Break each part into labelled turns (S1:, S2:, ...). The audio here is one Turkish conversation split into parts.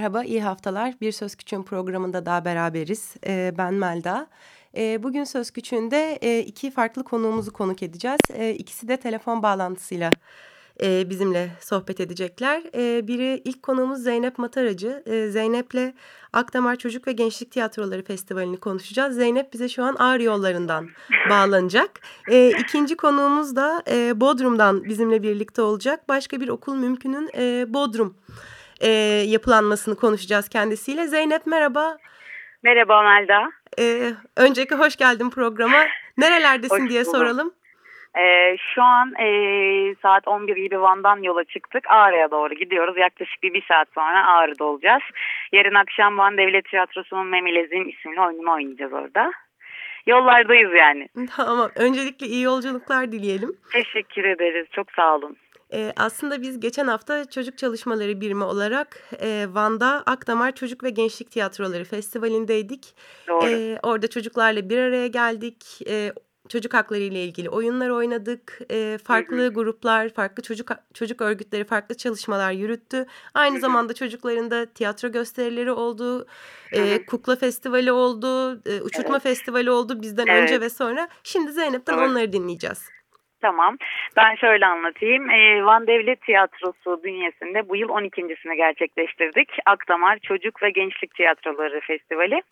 S1: Merhaba, iyi haftalar. Bir Söz Küçüğün programında daha beraberiz. Ee, ben Melda. Ee, bugün Söz Küçüğünde e, iki farklı konuğumuzu konuk edeceğiz. Ee, ikisi de telefon bağlantısıyla e, bizimle sohbet edecekler. E, biri ilk konuğumuz Zeynep Mataracı. E, Zeynep'le Akdamar Çocuk ve Gençlik Tiyatroları Festivali'ni konuşacağız. Zeynep bize şu an Ağrı yollarından bağlanacak. E, ikinci konuğumuz da e, Bodrum'dan bizimle birlikte olacak. Başka bir okul mümkünün e, Bodrum e, yapılanmasını konuşacağız kendisiyle. Zeynep merhaba.
S2: Merhaba Melda.
S1: Ee, öncelikle hoş geldin programa. Nerelerdesin diye soralım.
S2: Ee, şu an e, saat 11 gibi Van'dan yola çıktık. Ağrı'ya doğru gidiyoruz. Yaklaşık bir, bir saat sonra Ağrı'da olacağız. Yarın akşam Van Devlet Tiyatrosu'nun Memilezin isimli oyununu oynayacağız orada. Yollardayız yani.
S1: Tamam. Öncelikle iyi yolculuklar dileyelim.
S2: Teşekkür ederiz. Çok sağ olun.
S1: Ee, aslında biz geçen hafta Çocuk Çalışmaları Birimi olarak e, Van'da Akdamar Çocuk ve Gençlik Tiyatroları Festivali'ndeydik.
S2: Doğru.
S1: Ee, orada çocuklarla bir araya geldik. Ee, çocuk hakları ile ilgili oyunlar oynadık. Ee, farklı gruplar, farklı çocuk çocuk örgütleri farklı çalışmalar yürüttü. Aynı zamanda çocukların da tiyatro gösterileri oldu. E, kukla festivali oldu, e, uçurtma
S2: Evet.
S1: festivali oldu bizden
S2: Evet.
S1: önce ve sonra. Şimdi Zeynep'ten
S2: Doğru.
S1: onları dinleyeceğiz.
S2: Tamam. Ben şöyle anlatayım. Ee, Van Devlet Tiyatrosu bünyesinde bu yıl 12.sini gerçekleştirdik. Akdamar Çocuk ve Gençlik Tiyatroları Festivali.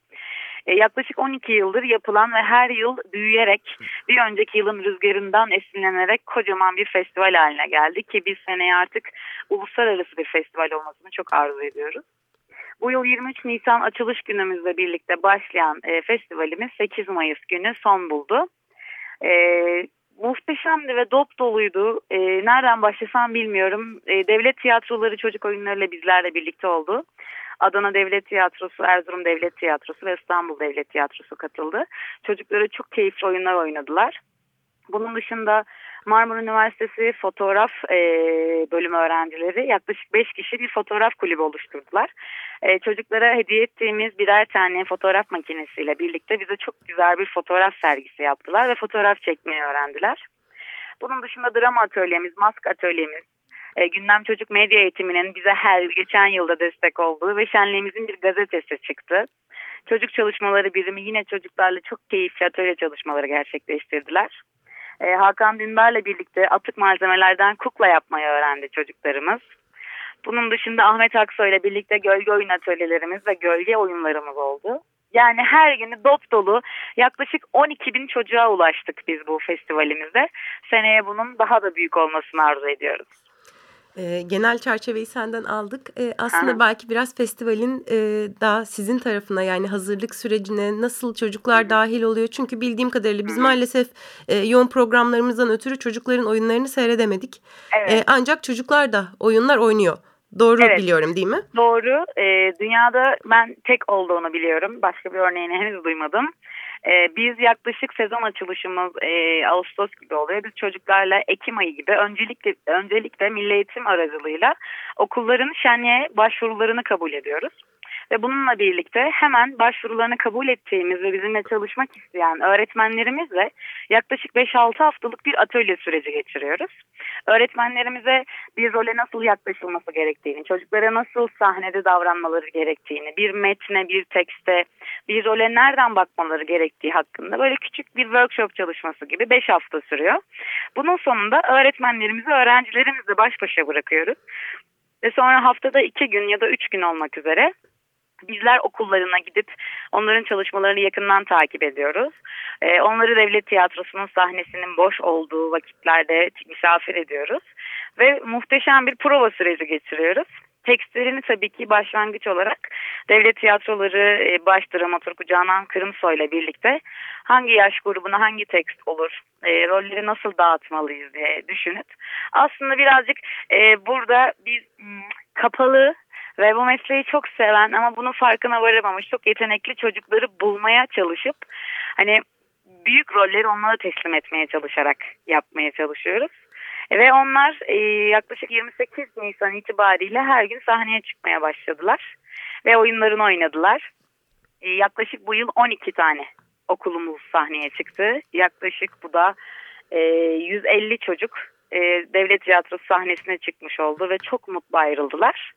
S2: Ee, yaklaşık 12 yıldır yapılan ve her yıl büyüyerek bir önceki yılın rüzgarından esinlenerek kocaman bir festival haline geldi ki biz seneye artık uluslararası bir festival olmasını çok arzu ediyoruz. Bu yıl 23 Nisan açılış günümüzle birlikte başlayan e, festivalimiz 8 Mayıs günü son buldu. E, muhteşemdi ve dop doluydu. E, nereden başlasam bilmiyorum. E, devlet tiyatroları çocuk oyunlarıyla bizlerle birlikte oldu. Adana Devlet Tiyatrosu, Erzurum Devlet Tiyatrosu ve İstanbul Devlet Tiyatrosu katıldı. Çocuklara çok keyifli oyunlar oynadılar. Bunun dışında Marmara Üniversitesi fotoğraf e, bölümü öğrencileri yaklaşık 5 kişi bir fotoğraf kulübü oluşturdular. E, çocuklara hediye ettiğimiz birer tane fotoğraf makinesiyle birlikte bize çok güzel bir fotoğraf sergisi yaptılar ve fotoğraf çekmeyi öğrendiler. Bunun dışında drama atölyemiz, mask atölyemiz, e, Gündem Çocuk Medya Eğitimi'nin bize her geçen yılda destek olduğu ve şenliğimizin bir gazetesi çıktı. Çocuk Çalışmaları Birimi yine çocuklarla çok keyifli atölye çalışmaları gerçekleştirdiler. E, Hakan Dündar'la birlikte atık malzemelerden kukla yapmayı öğrendi çocuklarımız. Bunun dışında Ahmet Aksoy ile birlikte gölge oyun atölyelerimiz ve gölge oyunlarımız oldu. Yani her günü dop dolu yaklaşık 12 bin çocuğa ulaştık biz bu festivalimizde. Seneye bunun daha da büyük olmasını arzu ediyoruz.
S1: E, genel çerçeveyi senden aldık. E, aslında
S2: Aha.
S1: belki biraz festivalin e, daha sizin tarafına yani hazırlık sürecine nasıl çocuklar dahil oluyor? Çünkü bildiğim kadarıyla biz maalesef e, yoğun programlarımızdan ötürü çocukların oyunlarını seyredemedik.
S2: Evet.
S1: E, ancak çocuklar da oyunlar oynuyor. Doğru
S2: Evet.
S1: biliyorum değil mi?
S2: Doğru. Ee, dünyada ben tek olduğunu biliyorum. Başka bir örneğini henüz duymadım. Ee, biz yaklaşık sezon açılışımız e, Ağustos gibi oluyor. Biz çocuklarla Ekim ayı gibi öncelikle öncelikle Milli Eğitim aracılığıyla okulların şenliğe başvurularını kabul ediyoruz. Ve bununla birlikte hemen başvurularını kabul ettiğimiz ve bizimle çalışmak isteyen öğretmenlerimizle yaklaşık 5-6 haftalık bir atölye süreci geçiriyoruz. Öğretmenlerimize bir role nasıl yaklaşılması gerektiğini, çocuklara nasıl sahnede davranmaları gerektiğini, bir metne, bir tekste, bir role nereden bakmaları gerektiği hakkında böyle küçük bir workshop çalışması gibi 5 hafta sürüyor. Bunun sonunda öğretmenlerimizi öğrencilerimizle baş başa bırakıyoruz. Ve sonra haftada 2 gün ya da 3 gün olmak üzere bizler okullarına gidip onların çalışmalarını yakından takip ediyoruz. Ee, onları devlet tiyatrosunun sahnesinin boş olduğu vakitlerde misafir ediyoruz. Ve muhteşem bir prova süreci geçiriyoruz. Tekstlerini tabii ki başlangıç olarak devlet tiyatroları e, baş dramaturgu Canan Kırımsoy ile birlikte hangi yaş grubuna hangi tekst olur, e, rolleri nasıl dağıtmalıyız diye düşünüp aslında birazcık e, burada biz m, kapalı ve bu mesleği çok seven ama bunun farkına varamamış çok yetenekli çocukları bulmaya çalışıp hani büyük rolleri onlara teslim etmeye çalışarak yapmaya çalışıyoruz. Ve onlar e, yaklaşık 28 Nisan itibariyle her gün sahneye çıkmaya başladılar. Ve oyunlarını oynadılar. E, yaklaşık bu yıl 12 tane okulumuz sahneye çıktı. Yaklaşık bu da e, 150 çocuk e, devlet tiyatrosu sahnesine çıkmış oldu ve çok mutlu ayrıldılar.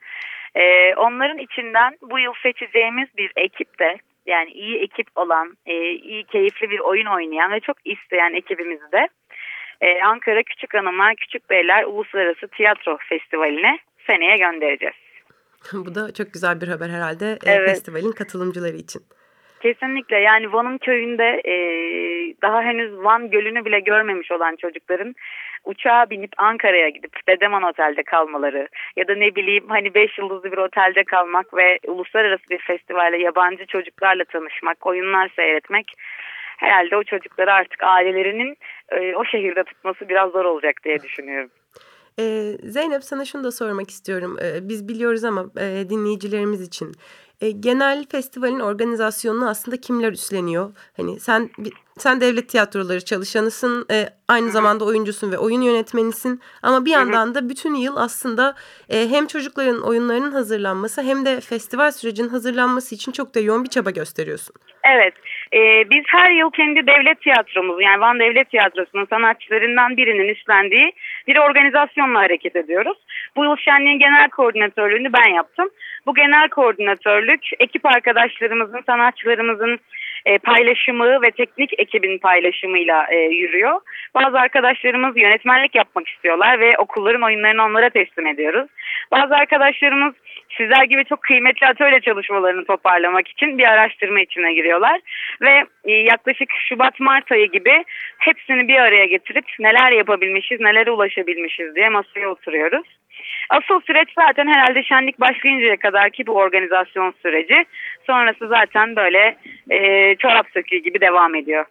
S2: E, onların içinden bu yıl seçeceğimiz bir ekip de yani iyi ekip olan, e, iyi keyifli bir oyun oynayan ve çok isteyen ekibimizi de e, Ankara Küçük Hanımlar Küçük Beyler Uluslararası Tiyatro Festivali'ne seneye göndereceğiz.
S1: Bu da çok güzel bir haber herhalde e,
S2: evet.
S1: festivalin katılımcıları için.
S2: Kesinlikle yani Van'ın köyünde e, daha henüz Van Gölü'nü bile görmemiş olan çocukların uçağa binip Ankara'ya gidip Dedeman Otel'de kalmaları ya da ne bileyim hani beş yıldızlı bir otelde kalmak ve uluslararası bir festivalde yabancı çocuklarla tanışmak, oyunlar seyretmek herhalde o çocukları artık ailelerinin e, o şehirde tutması biraz zor olacak diye düşünüyorum.
S1: Ee, Zeynep sana şunu da sormak istiyorum. Ee, biz biliyoruz ama e, dinleyicilerimiz için. E, genel festivalin organizasyonunu aslında kimler üstleniyor? Hani sen sen devlet tiyatroları çalışanısın, e, aynı zamanda oyuncusun ve oyun yönetmenisin. Ama bir yandan da bütün yıl aslında e, hem çocukların oyunlarının hazırlanması hem de festival sürecinin hazırlanması için çok da yoğun bir çaba gösteriyorsun.
S2: Evet, e, biz her yıl kendi devlet tiyatromuzu yani Van Devlet Tiyatrosu'nun sanatçılarından birinin üstlendiği bir organizasyonla hareket ediyoruz. Bu yıl şenliğin genel koordinatörlüğünü ben yaptım. Bu genel koordinatörlük ekip arkadaşlarımızın, sanatçılarımızın e, paylaşımı ve teknik ekibin paylaşımıyla e, yürüyor. Bazı arkadaşlarımız yönetmenlik yapmak istiyorlar ve okulların oyunlarını onlara teslim ediyoruz. Bazı arkadaşlarımız sizler gibi çok kıymetli atölye çalışmalarını toparlamak için bir araştırma içine giriyorlar. Ve e, yaklaşık Şubat-Mart ayı gibi hepsini bir araya getirip neler yapabilmişiz, nelere ulaşabilmişiz diye masaya oturuyoruz. Asıl süreç zaten herhalde şenlik başlayıncaya kadar ki bu organizasyon süreci. Sonrası zaten böyle e, çorap söküğü gibi devam ediyor.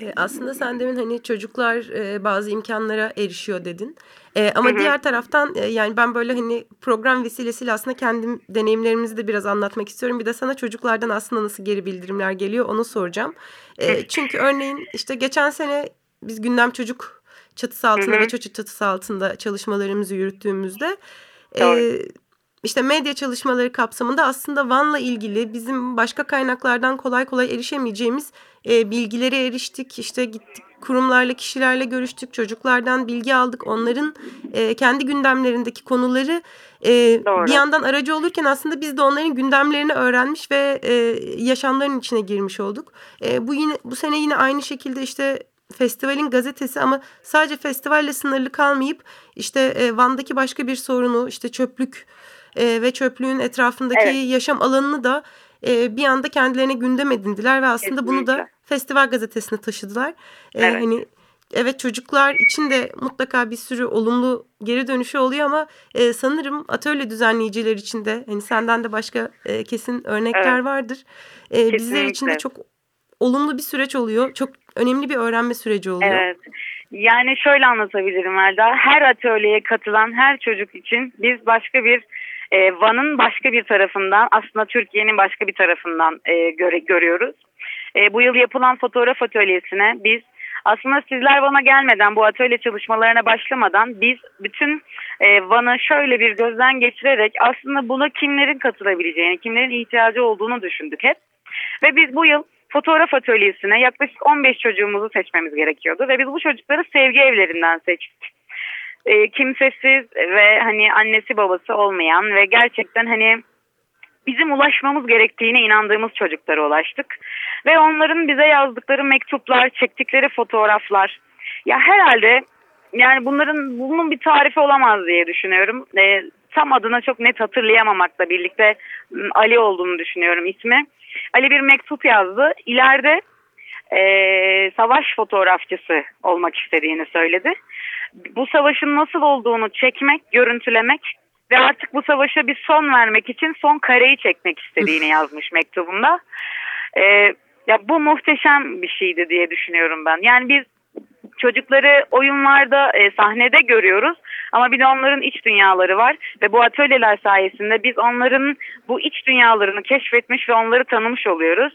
S1: E, aslında sen demin hani çocuklar e, bazı imkanlara erişiyor dedin. E, ama hı hı. diğer taraftan e, yani ben böyle hani program vesilesiyle aslında kendim deneyimlerimizi de biraz anlatmak istiyorum. Bir de sana çocuklardan aslında nasıl geri bildirimler geliyor onu soracağım. E, çünkü örneğin işte geçen sene biz gündem çocuk çatısı altında hı hı. ve çocuk çatısı altında çalışmalarımızı yürüttüğümüzde e, işte medya çalışmaları kapsamında aslında Van'la ilgili bizim başka kaynaklardan kolay kolay erişemeyeceğimiz e, bilgilere eriştik. İşte gittik kurumlarla kişilerle görüştük çocuklardan bilgi aldık onların e, kendi gündemlerindeki konuları e, bir yandan aracı olurken aslında biz de onların gündemlerini öğrenmiş ve e, yaşamlarının içine girmiş olduk. E, bu yine bu sene yine aynı şekilde işte festivalin gazetesi ama sadece festivalle sınırlı kalmayıp işte e, Van'daki başka bir sorunu işte çöplük e, ve çöplüğün etrafındaki evet. yaşam alanını da e, bir anda kendilerine gündem edindiler ve aslında Kesinlikle. bunu da festival gazetesine taşıdılar. E, evet. Hani evet çocuklar için de mutlaka bir sürü olumlu geri dönüşü oluyor ama e, sanırım atölye düzenleyiciler için de hani senden de başka e, kesin örnekler evet. vardır. E, bizler için de çok olumlu bir süreç oluyor. Çok önemli bir öğrenme süreci oluyor.
S2: Evet. Yani şöyle anlatabilirim Elda. Her atölyeye katılan her çocuk için biz başka bir e, Van'ın başka bir tarafından aslında Türkiye'nin başka bir tarafından e, göre, görüyoruz. E, bu yıl yapılan fotoğraf atölyesine biz aslında sizler Van'a gelmeden bu atölye çalışmalarına başlamadan biz bütün e, Van'ı şöyle bir gözden geçirerek aslında buna kimlerin katılabileceğini, kimlerin ihtiyacı olduğunu düşündük hep. Ve biz bu yıl fotoğraf atölyesine yaklaşık 15 çocuğumuzu seçmemiz gerekiyordu ve biz bu çocukları sevgi evlerinden seçtik. E, kimsesiz ve hani annesi babası olmayan ve gerçekten hani bizim ulaşmamız gerektiğine inandığımız çocuklara ulaştık. Ve onların bize yazdıkları mektuplar, çektikleri fotoğraflar. Ya herhalde yani bunların bunun bir tarifi olamaz diye düşünüyorum. E, tam adına çok net hatırlayamamakla birlikte Ali olduğunu düşünüyorum ismi. Ali bir mektup yazdı. İleride e, savaş fotoğrafçısı olmak istediğini söyledi. Bu savaşın nasıl olduğunu çekmek, görüntülemek ve artık bu savaşa bir son vermek için son kareyi çekmek istediğini yazmış mektubunda. E, ya bu muhteşem bir şeydi diye düşünüyorum ben. Yani biz çocukları oyunlarda e, sahnede görüyoruz Ama bir de onların iç dünyaları var ve bu atölyeler sayesinde biz onların bu iç dünyalarını keşfetmiş ve onları tanımış oluyoruz.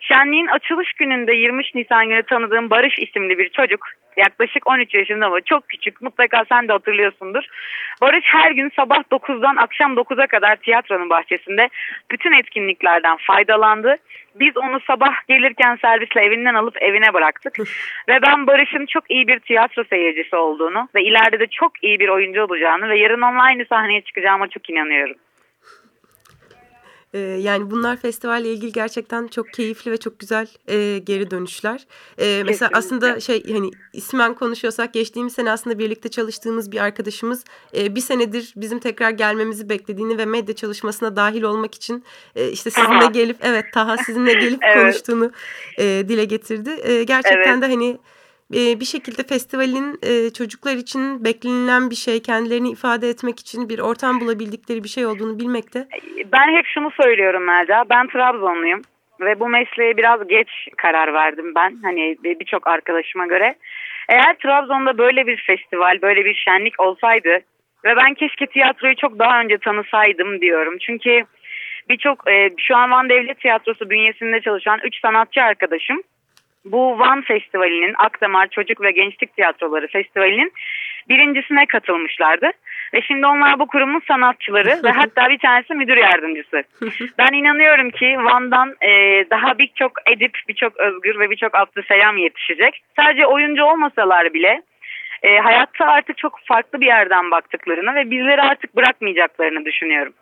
S2: Şenliğin açılış gününde 23 Nisan günü tanıdığım Barış isimli bir çocuk. Yaklaşık 13 yaşında ama çok küçük. Mutlaka sen de hatırlıyorsundur. Barış her gün sabah 9'dan akşam 9'a kadar tiyatronun bahçesinde bütün etkinliklerden faydalandı. Biz onu sabah gelirken servisle evinden alıp evine bıraktık. ve ben Barış'ın çok iyi bir tiyatro seyircisi olduğunu ve ileride de çok iyi bir oyuncu olacağını ve yarın aynı sahneye çıkacağıma çok inanıyorum.
S1: Ee, yani bunlar festivalle ilgili gerçekten çok keyifli ve çok güzel e, geri dönüşler. Ee, mesela aslında şey hani ismen konuşuyorsak geçtiğimiz sene aslında birlikte çalıştığımız bir arkadaşımız e, bir senedir bizim tekrar gelmemizi beklediğini ve medya çalışmasına dahil olmak için e, işte sizinle Taha. gelip evet Taha sizinle gelip evet. konuştuğunu e, dile getirdi. E, gerçekten evet. de hani bir şekilde festivalin çocuklar için beklenilen bir şey, kendilerini ifade etmek için bir ortam bulabildikleri bir şey olduğunu bilmekte.
S2: Ben hep şunu söylüyorum Melda, ben Trabzonluyum ve bu mesleğe biraz geç karar verdim ben. Hani birçok arkadaşıma göre. Eğer Trabzon'da böyle bir festival, böyle bir şenlik olsaydı ve ben keşke tiyatroyu çok daha önce tanısaydım diyorum. Çünkü birçok şu an Van Devlet Tiyatrosu bünyesinde çalışan üç sanatçı arkadaşım bu Van Festivali'nin Akdamar Çocuk ve Gençlik Tiyatroları Festivali'nin birincisine katılmışlardı. Ve şimdi onlar bu kurumun sanatçıları ve hatta bir tanesi müdür yardımcısı. Ben inanıyorum ki Van'dan e, daha birçok edip, birçok özgür ve birçok Abdüselam yetişecek. Sadece oyuncu olmasalar bile e, hayatta artık çok farklı bir yerden baktıklarını ve bizleri artık bırakmayacaklarını düşünüyorum.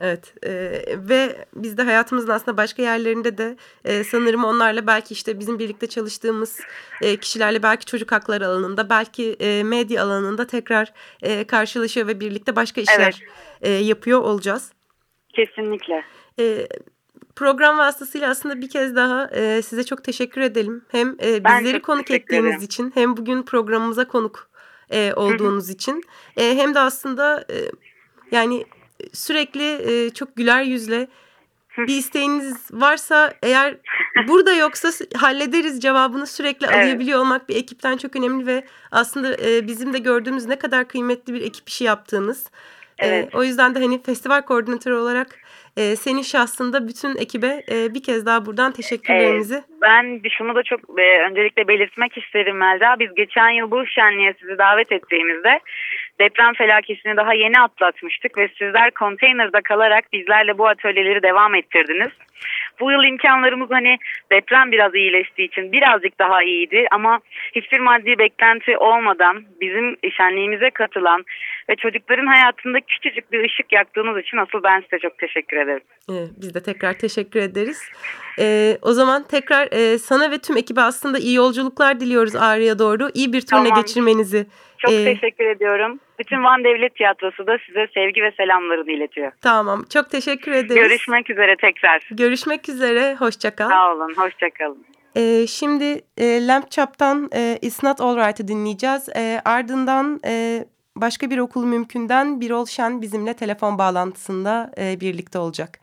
S1: Evet e, ve biz de hayatımızın aslında başka yerlerinde de e, sanırım onlarla belki işte bizim birlikte çalıştığımız e, kişilerle belki çocuk hakları alanında belki e, medya alanında tekrar e, karşılaşıyor ve birlikte başka işler evet. e, yapıyor olacağız.
S2: Kesinlikle.
S1: E, program vasıtasıyla aslında bir kez daha e, size çok teşekkür edelim. Hem e, bizleri konuk ettiğiniz ederim. için hem bugün programımıza konuk e, olduğunuz için e, hem de aslında e, yani sürekli e, çok güler yüzle bir isteğiniz varsa eğer burada yoksa hallederiz cevabını sürekli evet. alabiliyor olmak bir ekipten çok önemli ve aslında e, bizim de gördüğümüz ne kadar kıymetli bir ekip işi yaptığınız. E, evet. E, o yüzden de hani festival koordinatörü olarak e, senin şahsında bütün ekibe e, bir kez daha buradan teşekkürlerimizi.
S2: Evet, ben şunu da çok e, öncelikle belirtmek isterim Melda. Biz geçen yıl bu şenliğe sizi davet ettiğimizde deprem felaketini daha yeni atlatmıştık ve sizler konteynerda kalarak bizlerle bu atölyeleri devam ettirdiniz. Bu yıl imkanlarımız hani deprem biraz iyileştiği için birazcık daha iyiydi ama hiçbir maddi beklenti olmadan bizim şenliğimize katılan ve çocukların hayatında küçücük bir ışık yaktığınız için asıl ben size çok teşekkür ederim.
S1: Evet, biz de tekrar teşekkür ederiz. Ee, o zaman tekrar e, sana ve tüm ekibe aslında iyi yolculuklar diliyoruz Ağrı'ya doğru. İyi bir turne tamam. geçirmenizi.
S2: Çok ee, teşekkür ediyorum. Bütün Van Devlet Tiyatrosu da size sevgi ve selamlarını iletiyor.
S1: Tamam. Çok teşekkür ederiz.
S2: Görüşmek üzere tekrar.
S1: Görüşmek üzere. Hoşçakal.
S2: Sağ olun. Hoşçakalın.
S1: Ee, şimdi e, Lamp Chap'tan e, It's Not Alright'ı dinleyeceğiz. E, ardından e, başka bir okul mümkünden Birol Şen bizimle telefon bağlantısında e, birlikte olacak.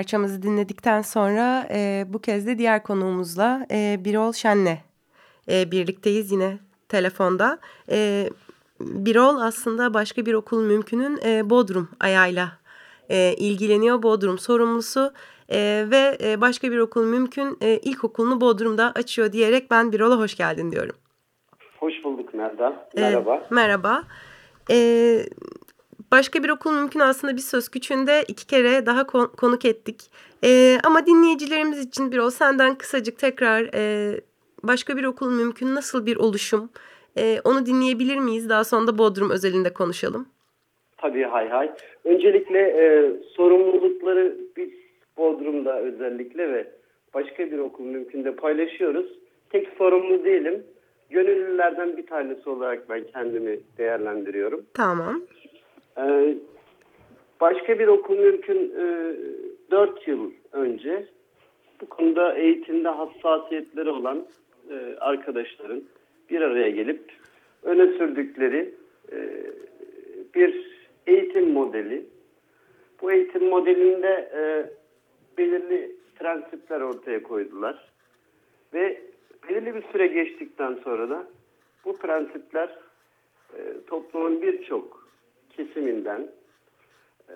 S1: Parçamızı dinledikten sonra e, bu kez de diğer konuğumuzla e, Birol Şen'le e, birlikteyiz yine telefonda. E, Birol aslında başka bir okul mümkünün e, Bodrum ayağıyla e, ilgileniyor. Bodrum sorumlusu e, ve e, başka bir okul mümkün e, ilkokulunu Bodrum'da açıyor diyerek ben Birol'a hoş geldin diyorum.
S3: Hoş bulduk.
S1: E,
S3: Merhaba.
S1: merhaba. E, başka bir okul mümkün aslında bir söz küçüğünde iki kere daha kon- konuk ettik. E, ama dinleyicilerimiz için Birol senden kısacık tekrar e, başka bir okul mümkün nasıl bir oluşum? E, onu dinleyebilir miyiz? Daha sonra da Bodrum özelinde konuşalım.
S3: Tabii hay hay. Öncelikle e, sorumlulukları biz Bodrum'da özellikle ve başka bir okul mümkünde paylaşıyoruz. Tek sorumlu değilim. Gönüllülerden bir tanesi olarak ben kendimi değerlendiriyorum.
S1: Tamam.
S3: E, başka bir okul mümkün e, 4 yıl önce bu konuda eğitimde hassasiyetleri olan e, arkadaşların bir araya gelip öne sürdükleri e, bir eğitim modeli. Bu eğitim modelinde e, belirli prensipler ortaya koydular. Ve belirli bir süre geçtikten sonra da bu prensipler toplumun birçok kesiminden, e,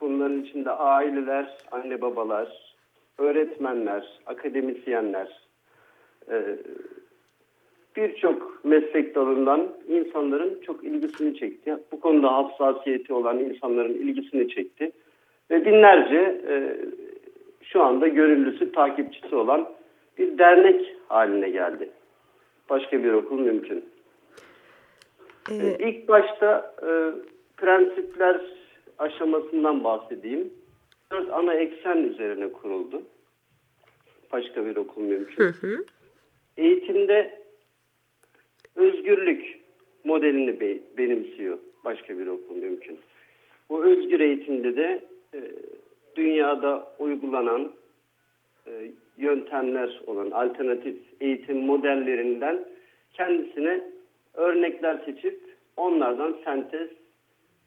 S3: bunların içinde aileler, anne babalar, öğretmenler, akademisyenler, e, birçok meslek dalından insanların çok ilgisini çekti. Bu konuda hassasiyeti olan insanların ilgisini çekti. Ve binlerce e, şu anda gönüllüsü, takipçisi olan bir dernek haline geldi. Başka bir okul mümkün. Ee, ilk başta prensipler aşamasından bahsedeyim. Dört ana eksen üzerine kuruldu. Başka bir okul mümkün.
S1: hı hı.
S3: Eğitimde özgürlük modelini be- benimsiyor başka bir okul mümkün. Bu özgür eğitimde de e, dünyada uygulanan e, yöntemler olan alternatif eğitim modellerinden kendisine örnekler seçip onlardan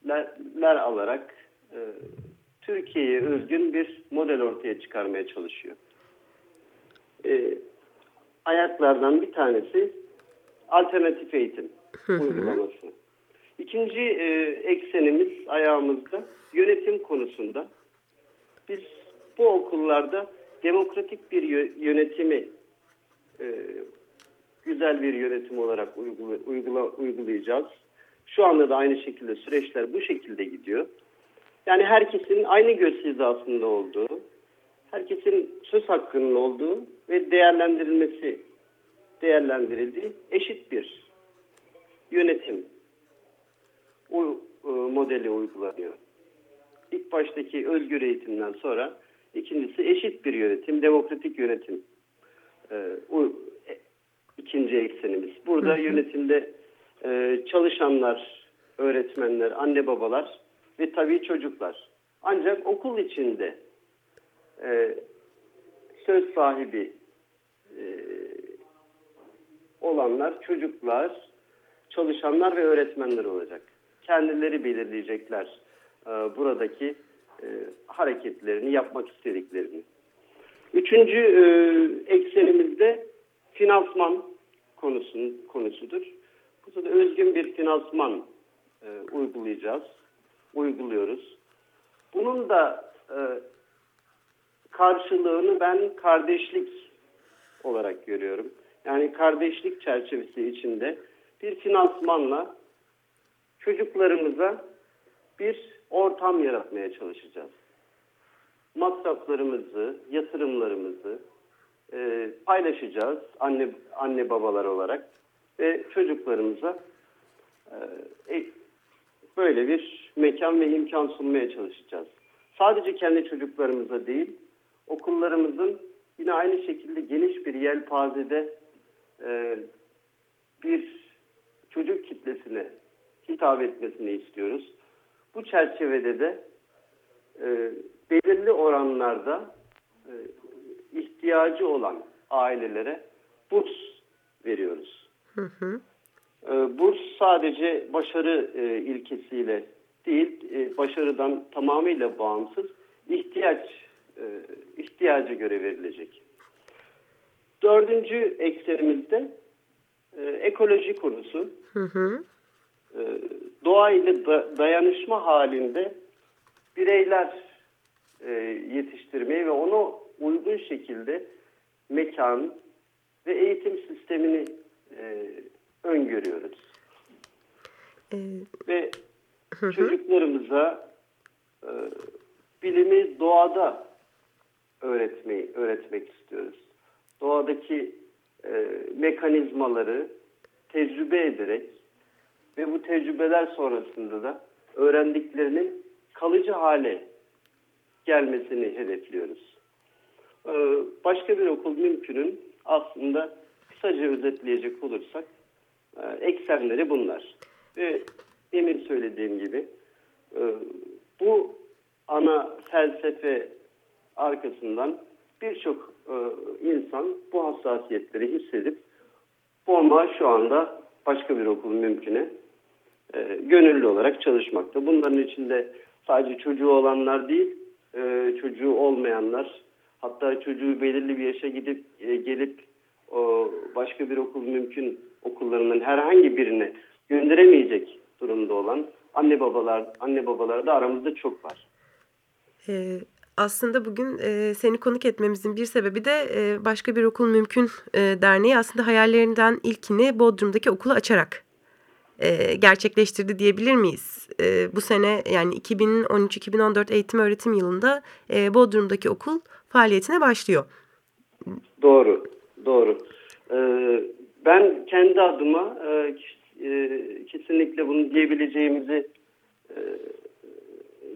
S3: sentezler alarak e, Türkiye'ye özgün bir model ortaya çıkarmaya çalışıyor. E, ayaklardan bir tanesi alternatif eğitim uygulaması. İkinci e, eksenimiz ayağımızda yönetim konusunda. Biz bu okullarda demokratik bir yö- yönetimi e, güzel bir yönetim olarak uygula, uygula, uygulayacağız. Şu anda da aynı şekilde süreçler bu şekilde gidiyor. Yani herkesin aynı göz hizasında olduğu, herkesin söz hakkının olduğu ve değerlendirilmesi değerlendirildiği eşit bir yönetim modeli uygulanıyor. İlk baştaki özgür eğitimden sonra ikincisi eşit bir yönetim, demokratik yönetim. Ee, ikinci eksenimiz. Burada hı hı. yönetimde e, çalışanlar, öğretmenler, anne babalar ve tabii çocuklar. Ancak okul içinde e, söz sahibi e, olanlar çocuklar, çalışanlar ve öğretmenler olacak. Kendileri belirleyecekler e, buradaki hareketlerini, yapmak istediklerini. Üçüncü e, eksenimizde finansman konusun, konusudur. Burada da özgün bir finansman e, uygulayacağız, uyguluyoruz. Bunun da e, karşılığını ben kardeşlik olarak görüyorum. Yani kardeşlik çerçevesi içinde bir finansmanla çocuklarımıza bir ortam yaratmaya çalışacağız. Masraflarımızı, yatırımlarımızı e, paylaşacağız anne anne babalar olarak ve çocuklarımıza e, e böyle bir mekan ve imkan sunmaya çalışacağız. Sadece kendi çocuklarımıza değil, okullarımızın yine aynı şekilde geniş bir yelpazede e, bir çocuk kitlesine hitap etmesini istiyoruz. Bu çerçevede de e, belirli oranlarda e, ihtiyacı olan ailelere burs veriyoruz. Hı hı. E, burs sadece başarı e, ilkesiyle değil, e, başarıdan tamamıyla bağımsız ihtiyaç e, ihtiyaca göre verilecek. Dördüncü eksenimizde e, ekoloji konusu. Hı hı. E, doğa ile da, dayanışma halinde bireyler e, yetiştirmeyi ve onu uygun şekilde mekan ve eğitim sistemini e, öngörüyoruz. Ee, ve hı hı. çocuklarımıza e, bilimi doğada öğretmeyi öğretmek istiyoruz. Doğadaki e, mekanizmaları tecrübe ederek ve bu tecrübeler sonrasında da öğrendiklerinin kalıcı hale gelmesini hedefliyoruz. Ee, başka bir okul mümkünün aslında kısaca özetleyecek olursak e, eksenleri bunlar. Ve demin söylediğim gibi e, bu ana felsefe arkasından birçok e, insan bu hassasiyetleri hissedip forma şu anda başka bir okul mümküne gönüllü olarak çalışmakta. Bunların içinde sadece çocuğu olanlar değil, çocuğu olmayanlar, Hatta çocuğu belirli bir yaşa gidip e, gelip başka bir okul mümkün okullarının herhangi birine gönderemeyecek durumda olan anne babalar anne babalar da aramızda çok var.
S1: Ee, aslında bugün e, seni konuk etmemizin bir sebebi de e, başka bir okul mümkün e, derneği aslında hayallerinden ilkini Bodrum'daki okulu açarak e, gerçekleştirdi diyebilir miyiz? E, bu sene yani 2013-2014 eğitim öğretim yılında e, Bodrum'daki okul faaliyetine başlıyor.
S3: Doğru, doğru. Ee, ben kendi adıma e, e, kesinlikle bunu diyebileceğimizi e,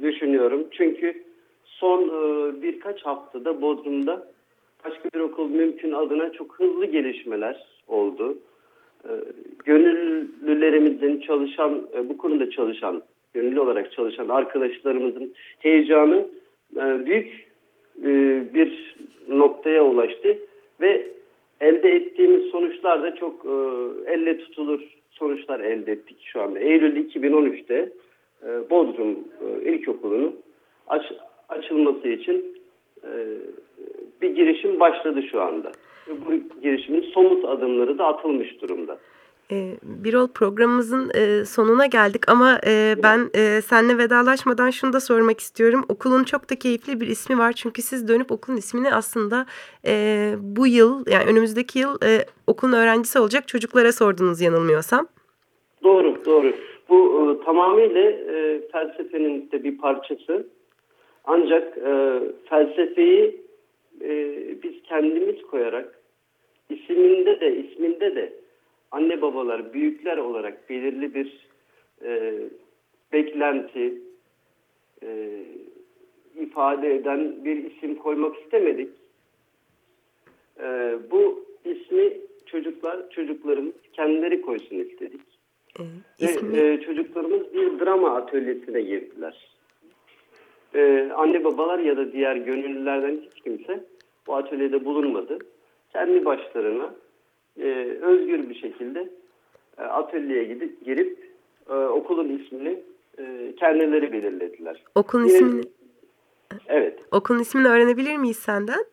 S3: düşünüyorum. Çünkü son e, birkaç haftada Bodrum'da başka bir okul mümkün adına çok hızlı gelişmeler oldu. E, gönüllülerimizin çalışan, e, bu konuda çalışan, gönüllü olarak çalışan arkadaşlarımızın heyecanı e, büyük e, bir noktaya ulaştı ve elde ettiğimiz sonuçlar da çok e, elle tutulur sonuçlar elde ettik şu anda. Eylül 2013'te e, Bodrum İlkokulu'nun aç, açılması için bir girişim başladı şu anda. Bu girişimin somut adımları da atılmış durumda.
S1: E, Birol programımızın e, sonuna geldik ama e, ben seninle vedalaşmadan şunu da sormak istiyorum. Okulun çok da keyifli bir ismi var çünkü siz dönüp okulun ismini aslında bu yıl yani önümüzdeki yıl okulun öğrencisi olacak çocuklara sordunuz yanılmıyorsam.
S3: Doğru doğru. Bu e, tamamıyla felsefenin de bir parçası. Ancak e, felsefeyi biz kendimiz koyarak isiminde de isminde de anne babalar, büyükler olarak belirli bir e, beklenti e, ifade eden bir isim koymak istemedik. E, bu ismi çocuklar, çocuklarımız kendileri koysun istedik.
S1: E,
S3: Ve e, çocuklarımız bir drama atölyesine girdiler. E, anne babalar ya da diğer gönüllülerden hiç kimse bu atölyede bulunmadı. Kendi başlarına e, özgür bir şekilde e, atölyeye gidip girip e, okulun ismini e, kendileri belirlediler.
S1: okulun
S3: Yine-
S1: ismini
S3: Evet.
S1: okulun ismini öğrenebilir miyiz senden?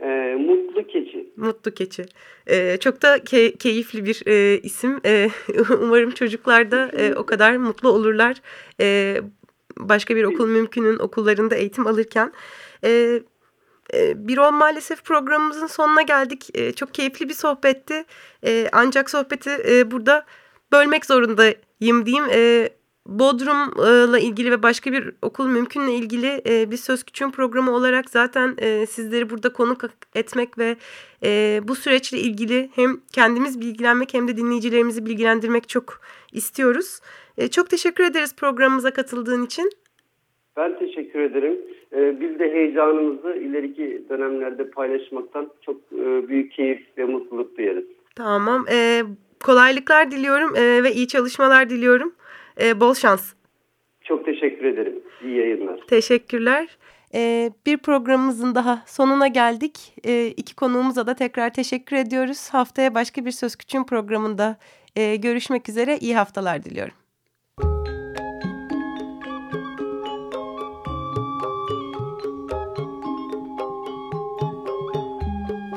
S3: E, Mutlu Keçi.
S1: Mutlu Keçi. Ee, çok da key- keyifli bir e, isim. Ee, umarım çocuklar da e, o kadar mutlu olurlar. Ee, başka bir okul mümkünün okullarında eğitim alırken. E, bir on maalesef programımızın sonuna geldik. Ee, çok keyifli bir sohbetti. Ee, ancak sohbeti e, burada bölmek zorundayım diyeyim. Ee, Bodrum'la ilgili ve başka bir okul mümkünle ilgili e, bir Söz Küçüğün programı olarak zaten e, sizleri burada konuk etmek ve bu süreçle ilgili hem kendimiz bilgilenmek hem de dinleyicilerimizi bilgilendirmek çok istiyoruz. Çok teşekkür ederiz programımıza katıldığın için.
S3: Ben teşekkür ederim. E, biz de heyecanımızı ileriki dönemlerde paylaşmaktan çok e, büyük keyif ve mutluluk duyarız.
S1: Tamam. E, kolaylıklar diliyorum e, ve iyi çalışmalar diliyorum. E, bol şans.
S3: Çok teşekkür ederim. İyi yayınlar.
S1: Teşekkürler. Ee, bir programımızın daha sonuna geldik. Ee, iki konuğumuza da tekrar teşekkür ediyoruz. Haftaya başka bir Söz Küçüğün programında e, görüşmek üzere. İyi haftalar diliyorum.